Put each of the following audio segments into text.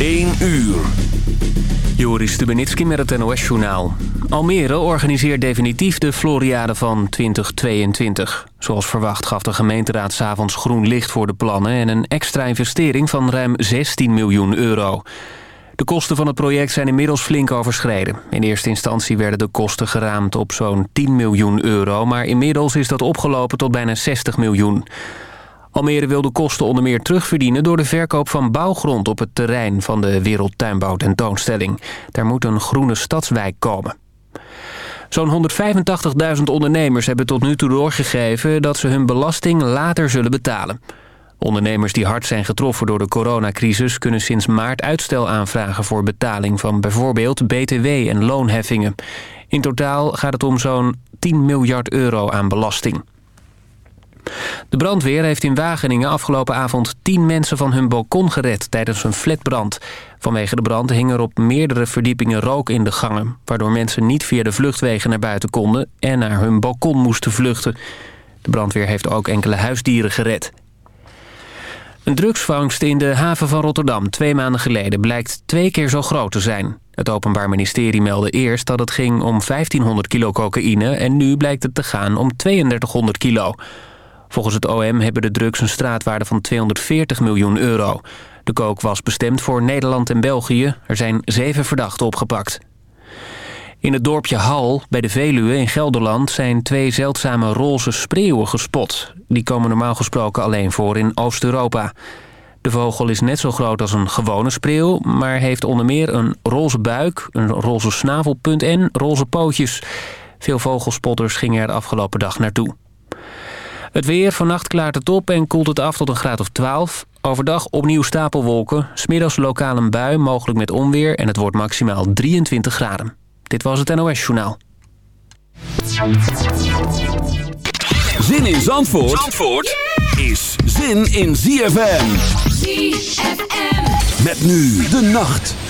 1 uur. Joris Stubenitski met het NOS-journaal. Almere organiseert definitief de Floriade van 2022. Zoals verwacht gaf de gemeenteraad s'avonds groen licht voor de plannen... en een extra investering van ruim 16 miljoen euro. De kosten van het project zijn inmiddels flink overschreden. In eerste instantie werden de kosten geraamd op zo'n 10 miljoen euro... maar inmiddels is dat opgelopen tot bijna 60 miljoen. Almere wil de kosten onder meer terugverdienen... door de verkoop van bouwgrond op het terrein van de Wereldtuinbouw tentoonstelling. Daar moet een groene stadswijk komen. Zo'n 185.000 ondernemers hebben tot nu toe doorgegeven... dat ze hun belasting later zullen betalen. Ondernemers die hard zijn getroffen door de coronacrisis... kunnen sinds maart uitstel aanvragen voor betaling van bijvoorbeeld BTW en loonheffingen. In totaal gaat het om zo'n 10 miljard euro aan belasting. De brandweer heeft in Wageningen afgelopen avond 10 mensen van hun balkon gered tijdens een flatbrand. Vanwege de brand hing er op meerdere verdiepingen rook in de gangen... waardoor mensen niet via de vluchtwegen naar buiten konden en naar hun balkon moesten vluchten. De brandweer heeft ook enkele huisdieren gered. Een drugsvangst in de haven van Rotterdam twee maanden geleden blijkt twee keer zo groot te zijn. Het Openbaar Ministerie meldde eerst dat het ging om 1500 kilo cocaïne... en nu blijkt het te gaan om 3200 kilo. Volgens het OM hebben de drugs een straatwaarde van 240 miljoen euro. De kook was bestemd voor Nederland en België. Er zijn zeven verdachten opgepakt. In het dorpje Hal, bij de Veluwe in Gelderland... zijn twee zeldzame roze spreeuwen gespot. Die komen normaal gesproken alleen voor in Oost-Europa. De vogel is net zo groot als een gewone spreeuw... maar heeft onder meer een roze buik, een roze snavelpunt en roze pootjes. Veel vogelspotters gingen er de afgelopen dag naartoe. Het weer, vannacht klaart het op en koelt het af tot een graad of 12. Overdag opnieuw stapelwolken. Smiddags lokaal een bui, mogelijk met onweer. En het wordt maximaal 23 graden. Dit was het NOS Journaal. Zin in Zandvoort, Zandvoort is zin in ZFM. ZFM. Met nu de nacht.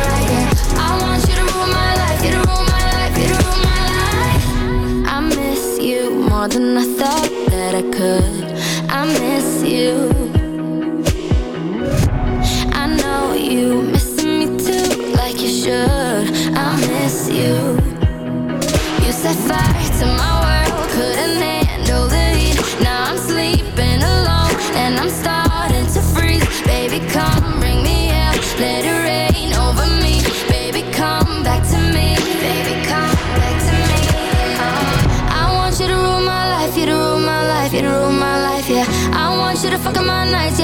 I miss you. I know you me too Like you should. I miss you. You set fire to my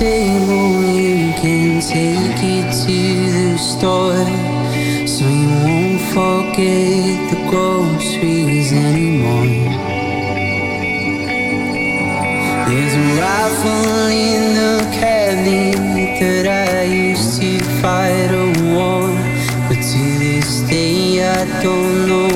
table and can take it to the store So you won't forget the groceries anymore There's a rifle in the cabinet that I used to fight a war But to this day I don't know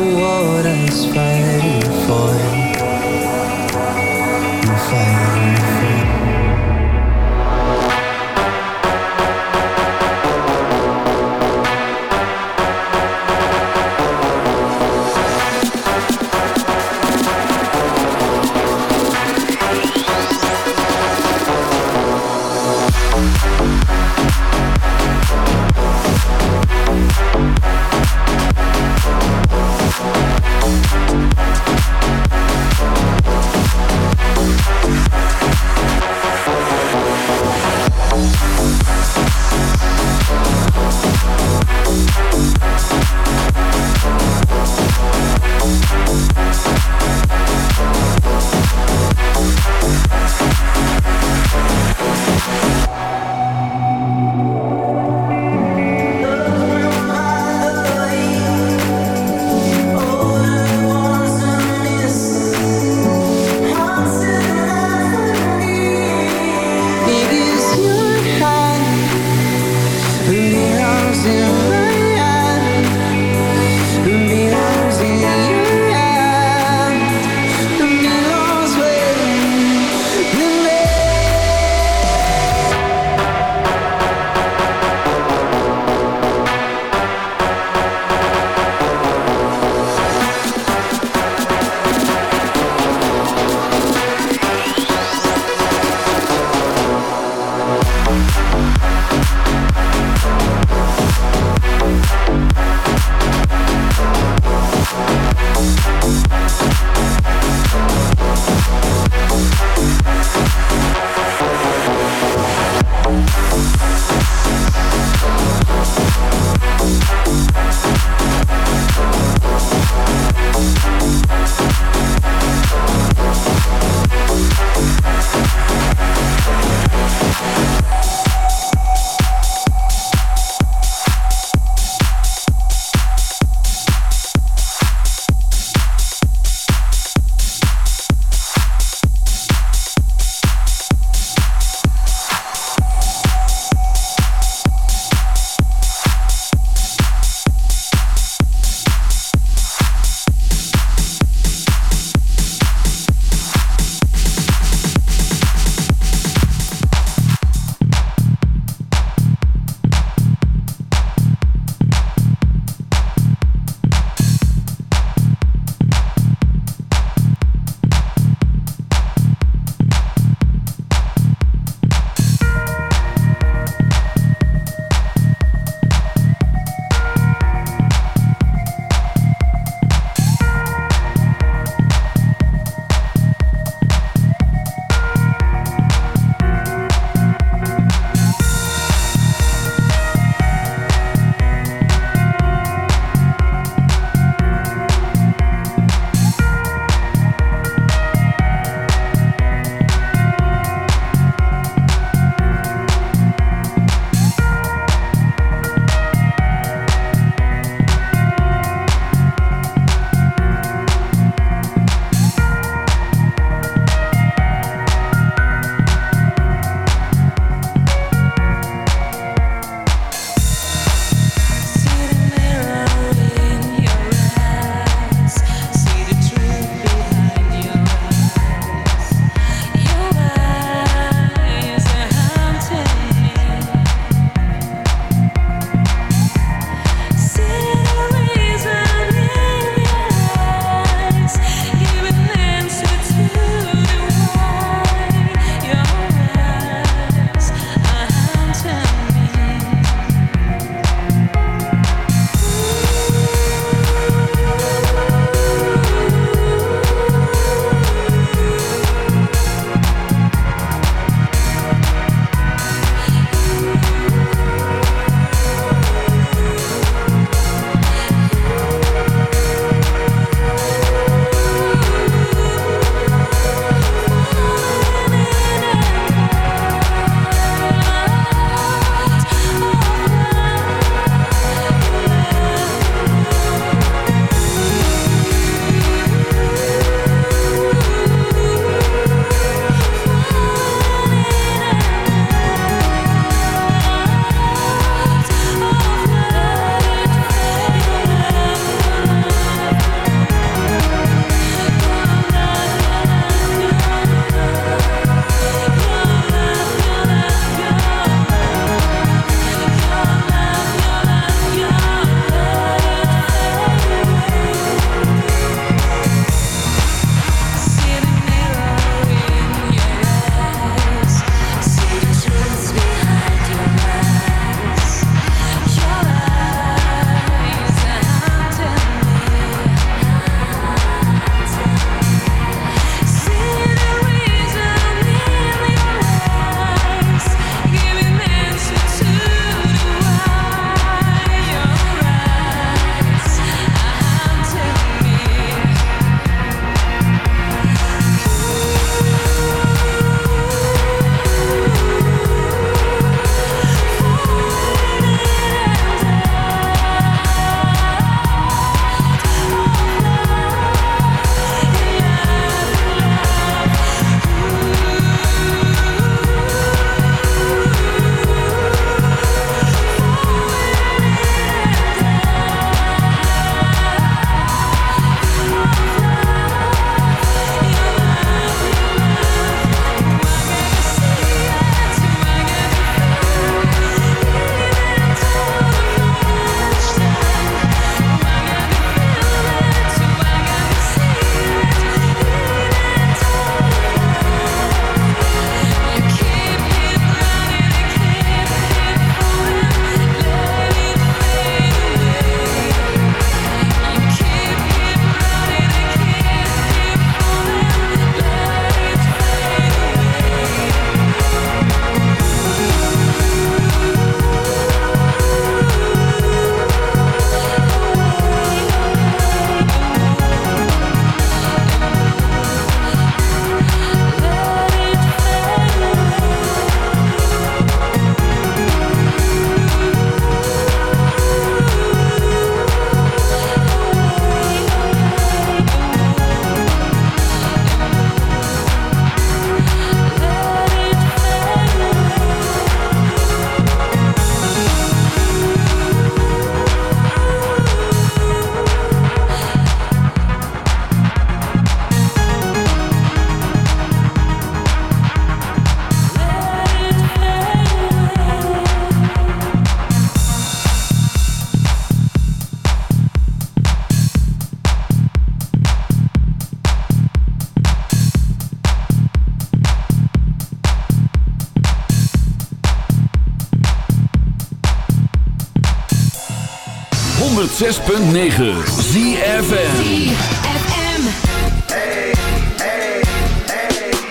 106.9 ZFN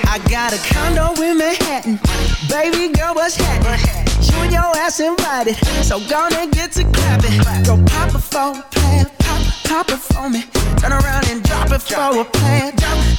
I got a condo in Manhattan. Baby girl, what's happening? You and your ass invited. So gonna get to clapping. Go pop a plan. Pop, pop it for me. Turn around and drop it for a plan.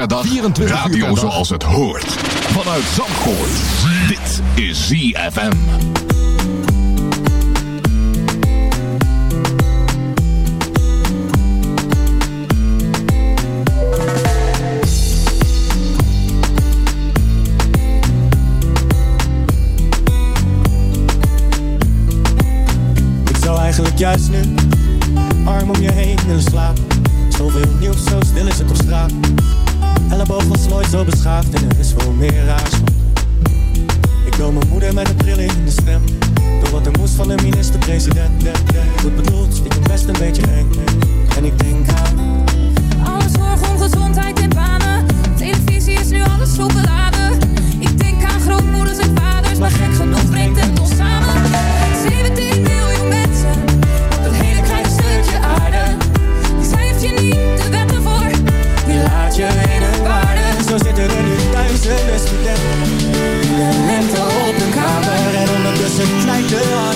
per dag. 24 Radio uur zoals het hoort. Vanuit Zandvoort. Dit is ZFM. Ik zou eigenlijk juist nu arm om je heen willen slapen. Zoveel nieuws, zo stil is het op straat. Nooit zo beschaafd en er is veel meer raars. Ik wil mijn moeder met een trilling in de stem. Door wat er moest van de minister-president. Goed bedoeld, stiekem best een beetje eng. En ik denk aan Alles zorg om gezondheid en banen. Televisie is nu alles zo beladen. Ik denk aan grootmoeders en vaders, maar gek genoeg brengt het Yeah.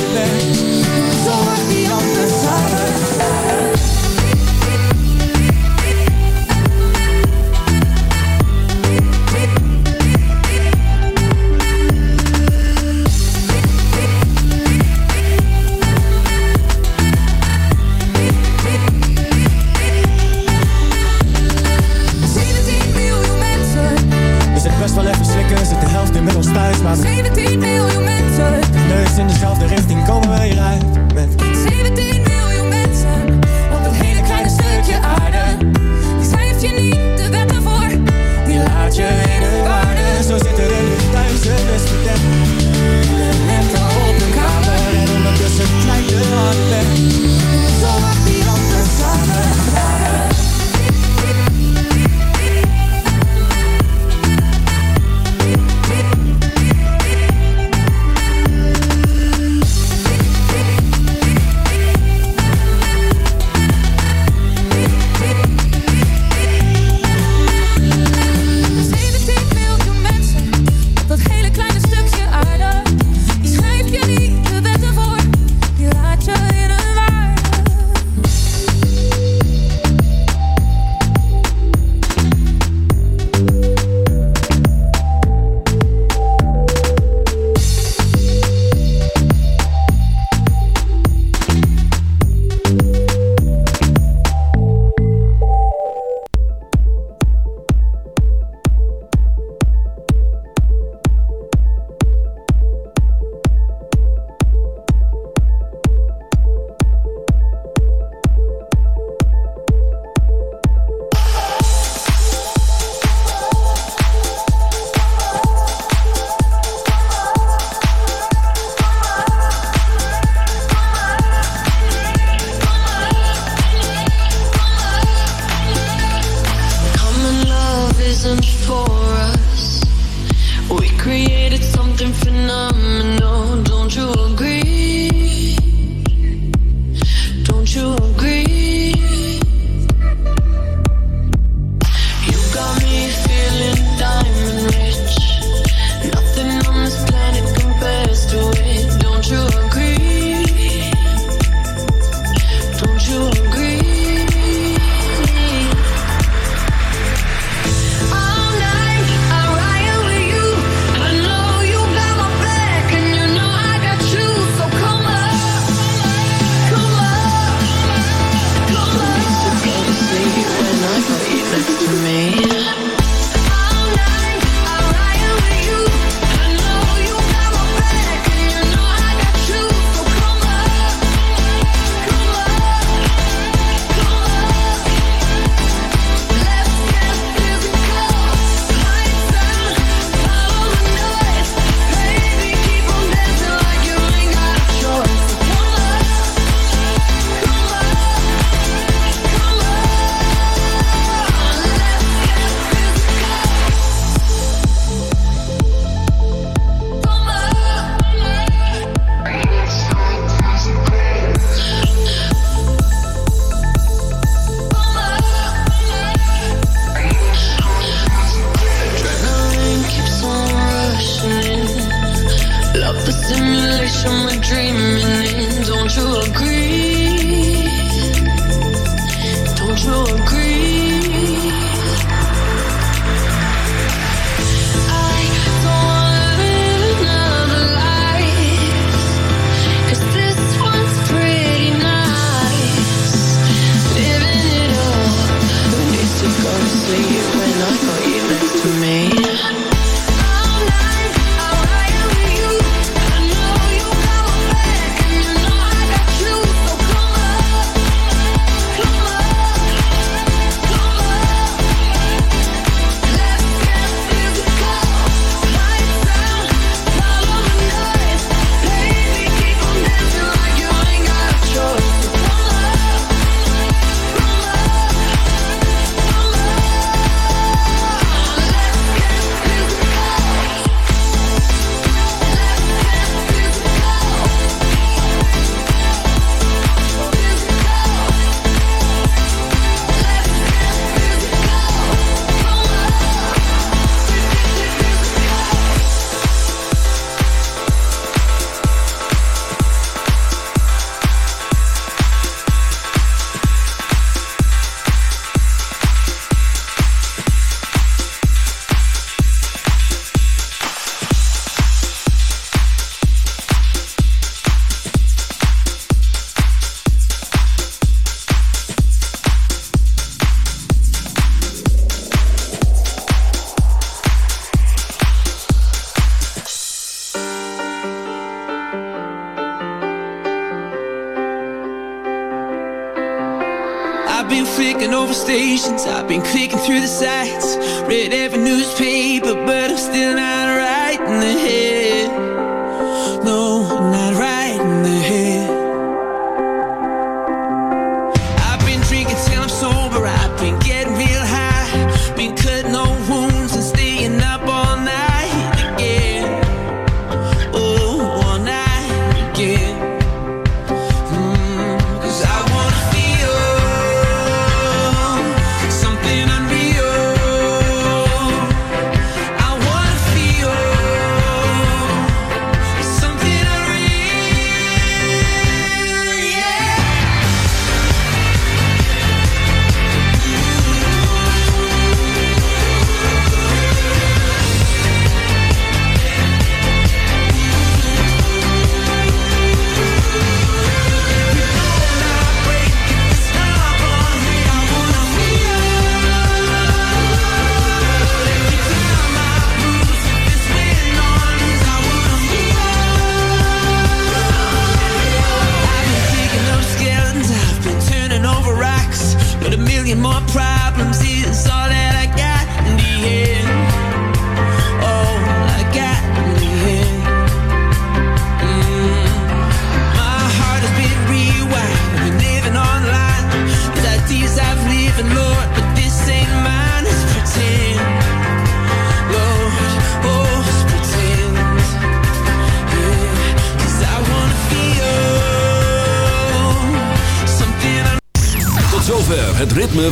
nee. the